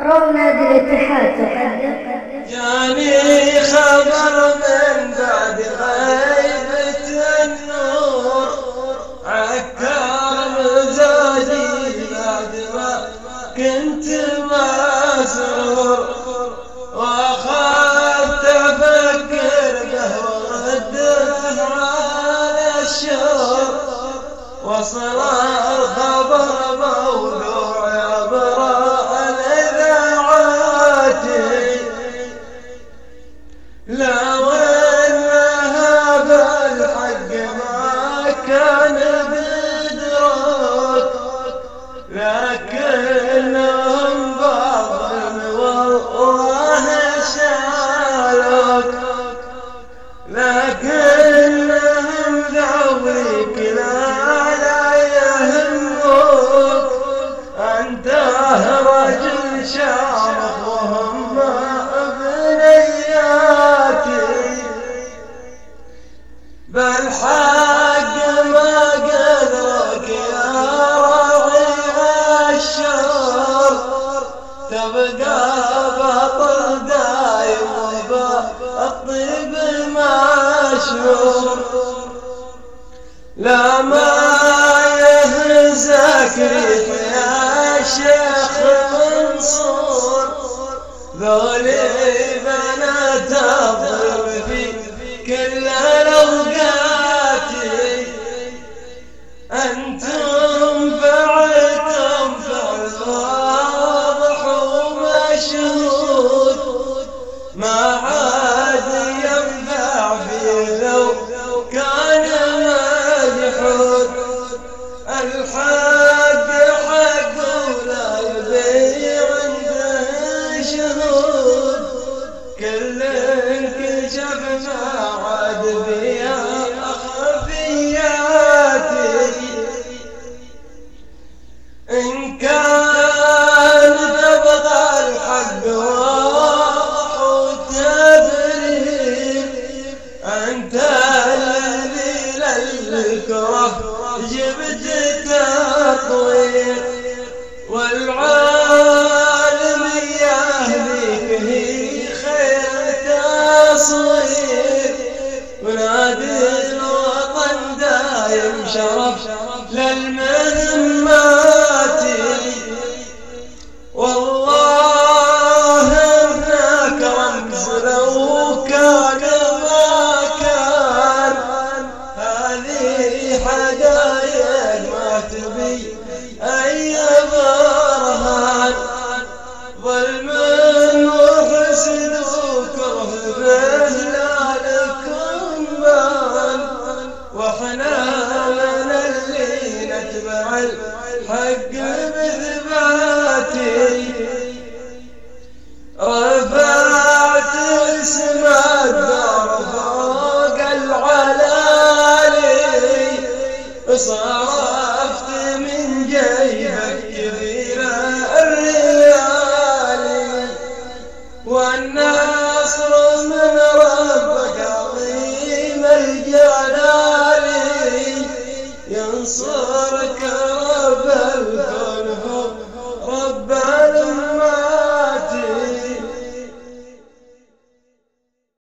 روم نادي الاتحاد تقدم جاني خبر من بعد غيبة النور. عكار مزاجي بعد ما كنت مسرور وأخذت أفكر به وردت على الشور وصل لكنهم بعضهم والله شالك لكنهم ذويك لا وبالطيب مشهور لا ما يهزك يا شيخ منصور ذولي بنات الظلم في كل الأوقات. أنتم فعلتم فعل واضح ومشهود. ما الحق حق ولا كل انكشف ما عاد بيا للكره جبت تطوير والعالم يهديك هي خير تصوير. ونادي الوطن دايم شرف للمهمات وإحنا من اللي نتبع الحق بثباتي رفعت اسم الدار فوق العلالي. So.